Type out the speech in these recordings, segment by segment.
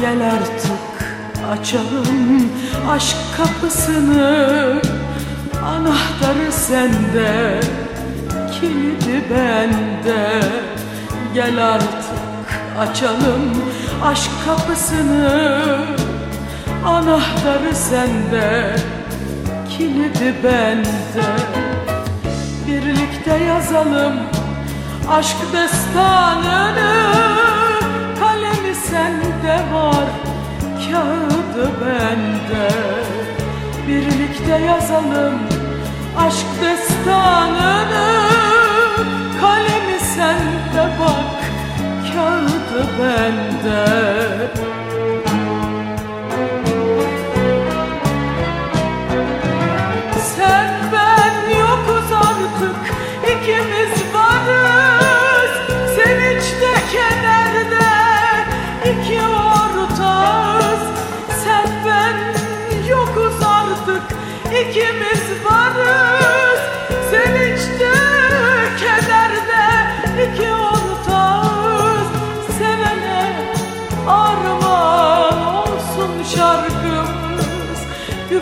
Gel artık açalım aşk kapısını. Anahtarı sende, kilidi bende. Gel artık açalım aşk kapısını. Anahtarı sende, kilidi bende. Birlikte yazalım aşk destanını var, kağıdı bende. Birlikte yazalım aşk destanını. Kalemi sende bak, kağıdı bende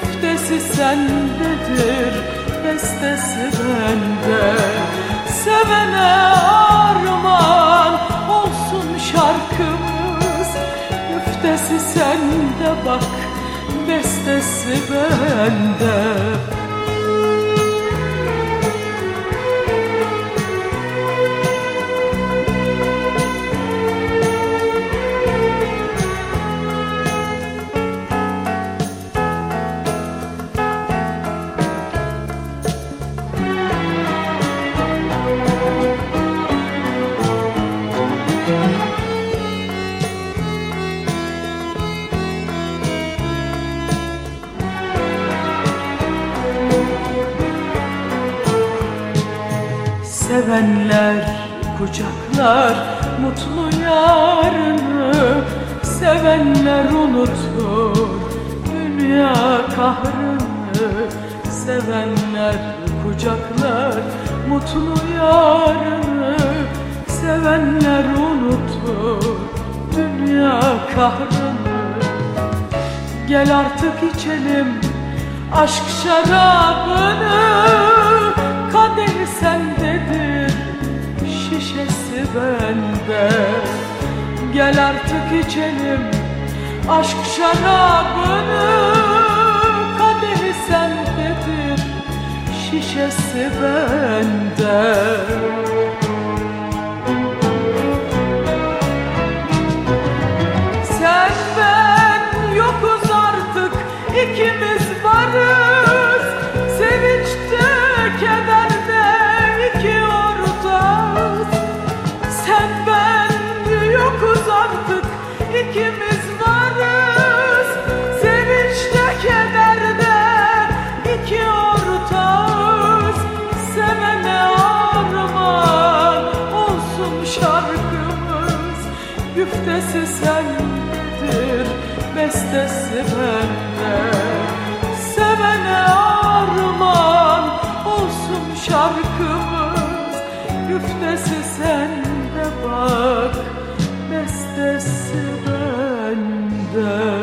Güftesi sendedir, bestesi bende. Sevene armağan olsun şarkımız. Güftesi sende bak, bestesi bende Sevenler kucaklar mutlu yarını Sevenler unutur. Dünya kahrını Sevenler kucaklar mutlu yarını Sevenler unutur. Dünya kahrını. Gel artık içelim aşk şarabını Kader şişesi bende. Gel artık içelim aşk şarabını Kader sendedir şişesi bende. Sen ben yokuz artık ikimiz varız ikimiz varız. Sevinçte kederde iki ortağız. Sevene armağan olsun şarkımız. Güftesi sendedir, bestesi bende. Sevene armağan sende bak, bestesi bende